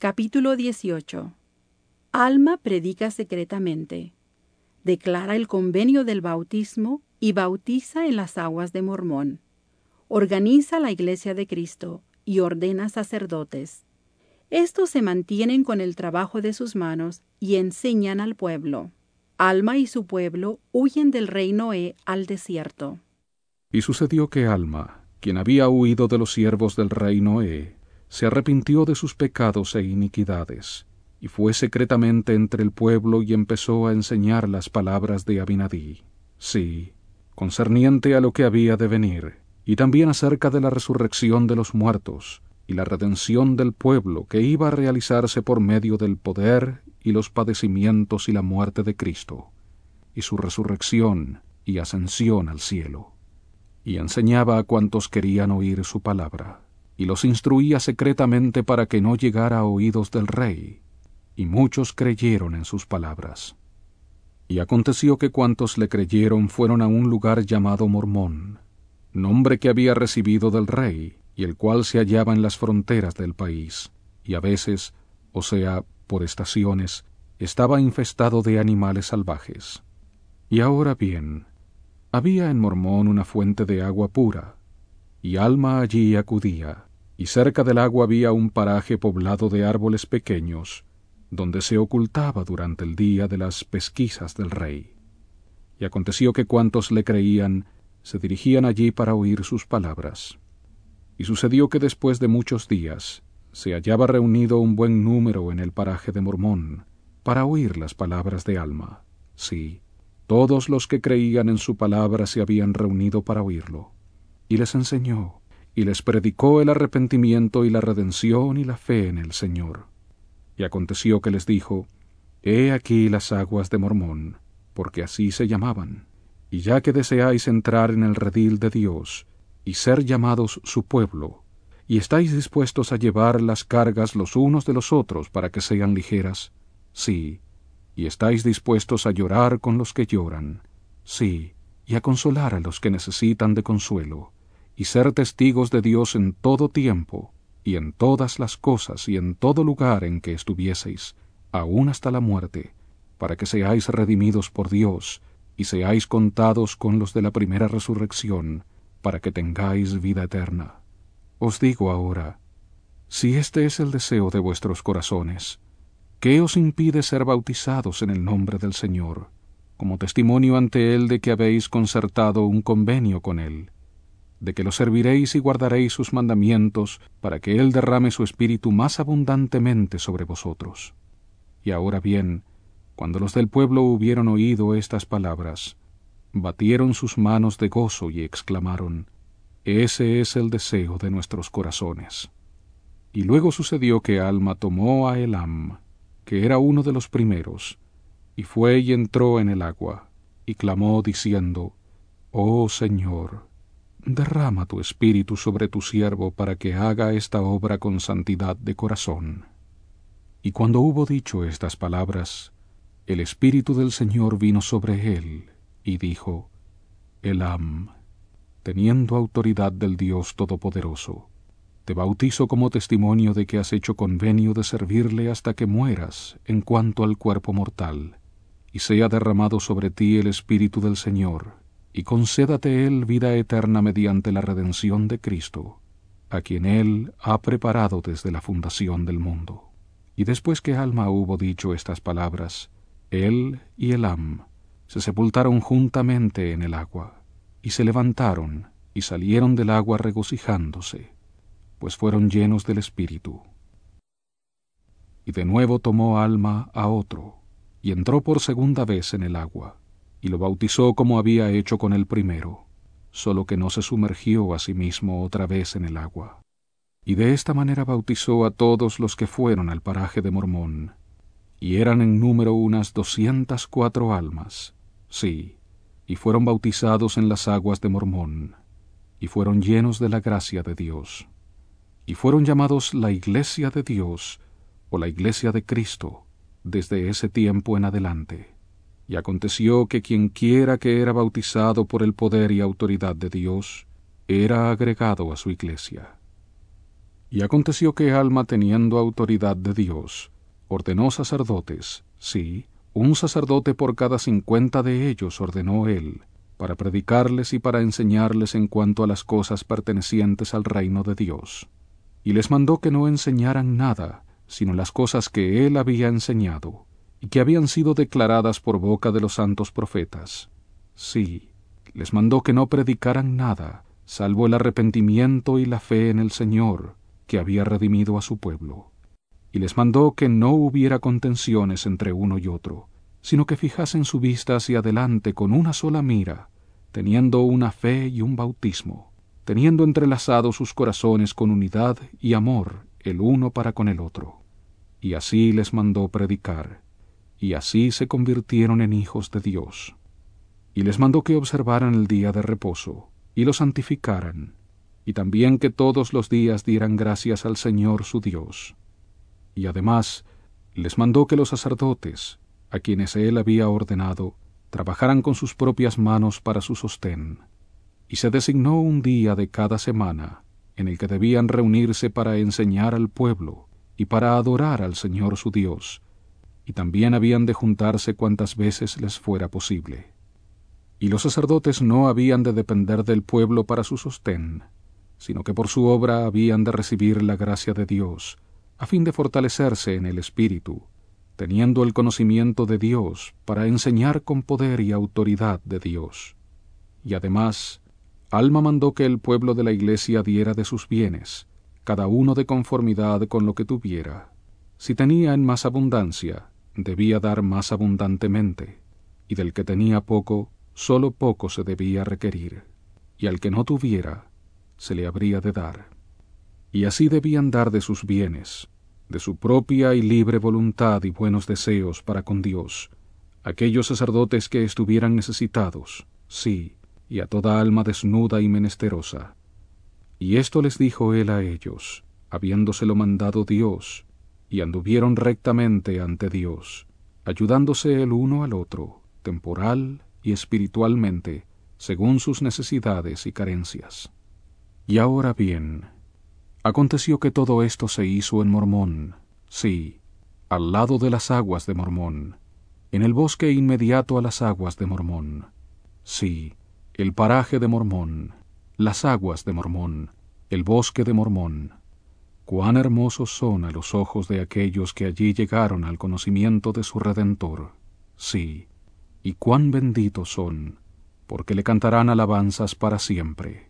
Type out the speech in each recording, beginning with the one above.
Capítulo 18 Alma predica secretamente. Declara el convenio del bautismo y bautiza en las aguas de Mormón. Organiza la Iglesia de Cristo y ordena sacerdotes. Estos se mantienen con el trabajo de sus manos y enseñan al pueblo. Alma y su pueblo huyen del rey Noé al desierto. Y sucedió que Alma, quien había huido de los siervos del rey Noé, se arrepintió de sus pecados e iniquidades, y fue secretamente entre el pueblo y empezó a enseñar las palabras de Abinadí, sí, concerniente a lo que había de venir, y también acerca de la resurrección de los muertos, y la redención del pueblo que iba a realizarse por medio del poder y los padecimientos y la muerte de Cristo, y su resurrección y ascensión al cielo. Y enseñaba a cuantos querían oír su palabra, y los instruía secretamente para que no llegara a oídos del rey, y muchos creyeron en sus palabras. Y aconteció que cuantos le creyeron fueron a un lugar llamado Mormón, nombre que había recibido del rey, y el cual se hallaba en las fronteras del país, y a veces, o sea, por estaciones, estaba infestado de animales salvajes. Y ahora bien, había en Mormón una fuente de agua pura, y Alma allí acudía, y cerca del agua había un paraje poblado de árboles pequeños, donde se ocultaba durante el día de las pesquisas del rey. Y aconteció que cuantos le creían se dirigían allí para oír sus palabras. Y sucedió que después de muchos días se hallaba reunido un buen número en el paraje de Mormón para oír las palabras de Alma. Sí, todos los que creían en su palabra se habían reunido para oírlo. Y les enseñó, y les predicó el arrepentimiento y la redención y la fe en el Señor. Y aconteció que les dijo, He aquí las aguas de Mormón, porque así se llamaban. Y ya que deseáis entrar en el redil de Dios, y ser llamados su pueblo, y estáis dispuestos a llevar las cargas los unos de los otros para que sean ligeras, sí, y estáis dispuestos a llorar con los que lloran, sí, y a consolar a los que necesitan de consuelo, y ser testigos de Dios en todo tiempo, y en todas las cosas y en todo lugar en que estuvieseis, aun hasta la muerte, para que seáis redimidos por Dios, y seáis contados con los de la primera resurrección, para que tengáis vida eterna. Os digo ahora, si este es el deseo de vuestros corazones, ¿qué os impide ser bautizados en el nombre del Señor, como testimonio ante Él de que habéis concertado un convenio con Él, de que lo serviréis y guardaréis sus mandamientos, para que Él derrame su espíritu más abundantemente sobre vosotros? Y ahora bien, cuando los del pueblo hubieron oído estas palabras, batieron sus manos de gozo y exclamaron, Ese es el deseo de nuestros corazones. Y luego sucedió que Alma tomó a Elam, que era uno de los primeros, y fue y entró en el agua, y clamó diciendo, Oh Señor, derrama tu espíritu sobre tu siervo para que haga esta obra con santidad de corazón. Y cuando hubo dicho estas palabras, el espíritu del Señor vino sobre él, y dijo, Elam, teniendo autoridad del Dios Todopoderoso, te bautizo como testimonio de que has hecho convenio de servirle hasta que mueras en cuanto al cuerpo mortal, y sea derramado sobre ti el Espíritu del Señor, y concédate Él vida eterna mediante la redención de Cristo, a quien Él ha preparado desde la fundación del mundo. Y después que Alma hubo dicho estas palabras, él y Elam se sepultaron juntamente en el agua, y se levantaron y salieron del agua regocijándose, pues fueron llenos del Espíritu. Y de nuevo tomó alma a otro, y entró por segunda vez en el agua, y lo bautizó como había hecho con el primero, solo que no se sumergió a sí mismo otra vez en el agua. Y de esta manera bautizó a todos los que fueron al paraje de Mormón, y eran en número unas doscientas cuatro almas, sí, y fueron bautizados en las aguas de Mormón, y fueron llenos de la gracia de Dios, y fueron llamados la Iglesia de Dios o la Iglesia de Cristo desde ese tiempo en adelante. Y aconteció que quien quiera que era bautizado por el poder y autoridad de Dios, era agregado a su iglesia. Y aconteció que Alma, teniendo autoridad de Dios, ordenó sacerdotes, sí, un sacerdote por cada cincuenta de ellos ordenó él, para predicarles y para enseñarles en cuanto a las cosas pertenecientes al reino de Dios. Y les mandó que no enseñaran nada, sino las cosas que él había enseñado, y que habían sido declaradas por boca de los santos profetas. Sí, les mandó que no predicaran nada, salvo el arrepentimiento y la fe en el Señor, que había redimido a su pueblo. Y les mandó que no hubiera contenciones entre uno y otro, sino que fijasen su vista hacia adelante con una sola mira, teniendo una fe y un bautismo, teniendo entrelazados sus corazones con unidad y amor el uno para con el otro. Y así les mandó predicar, y así se convirtieron en hijos de Dios. Y les mandó que observaran el día de reposo, y lo santificaran, y también que todos los días dieran gracias al Señor su Dios. Y además les mandó que los sacerdotes, a quienes él había ordenado, trabajaran con sus propias manos para su sostén. Y se designó un día de cada semana en el que debían reunirse para enseñar al pueblo y para adorar al Señor su Dios, y también habían de juntarse cuantas veces les fuera posible. Y los sacerdotes no habían de depender del pueblo para su sostén, sino que por su obra habían de recibir la gracia de Dios, a fin de fortalecerse en el Espíritu, teniendo el conocimiento de Dios para enseñar con poder y autoridad de Dios. Y además, Alma mandó que el pueblo de la iglesia diera de sus bienes, cada uno de conformidad con lo que tuviera. Si tenía en más abundancia, debía dar más abundantemente, y del que tenía poco, sólo poco se debía requerir, y al que no tuviera, se le habría de dar. Y así debían dar de sus bienes, de su propia y libre voluntad y buenos deseos para con Dios, aquellos sacerdotes que estuvieran necesitados, sí, y a toda alma desnuda y menesterosa. Y esto les dijo él a ellos, habiéndoselo mandado Dios, y anduvieron rectamente ante Dios, ayudándose el uno al otro, temporal y espiritualmente, según sus necesidades y carencias. Y ahora bien, Aconteció que todo esto se hizo en Mormón, sí, al lado de las aguas de Mormón, en el bosque inmediato a las aguas de Mormón, sí, el paraje de Mormón, las aguas de Mormón, el bosque de Mormón. Cuán hermosos son a los ojos de aquellos que allí llegaron al conocimiento de su Redentor, sí, y cuán benditos son, porque le cantarán alabanzas para siempre.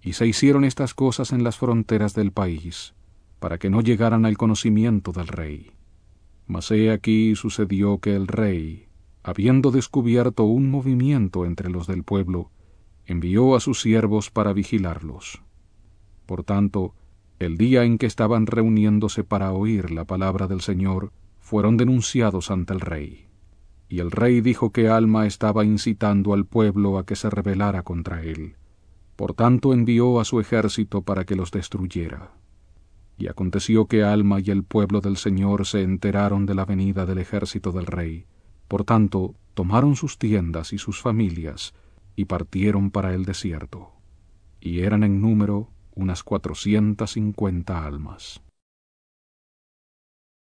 Y se hicieron estas cosas en las fronteras del país, para que no llegaran al conocimiento del rey. Mas he aquí sucedió que el rey, habiendo descubierto un movimiento entre los del pueblo, envió a sus siervos para vigilarlos. Por tanto, el día en que estaban reuniéndose para oír la palabra del Señor, fueron denunciados ante el rey. Y el rey dijo que Alma estaba incitando al pueblo a que se rebelara contra él por tanto envió a su ejército para que los destruyera. Y aconteció que Alma y el pueblo del Señor se enteraron de la venida del ejército del rey. Por tanto, tomaron sus tiendas y sus familias, y partieron para el desierto. Y eran en número unas cuatrocientas cincuenta almas.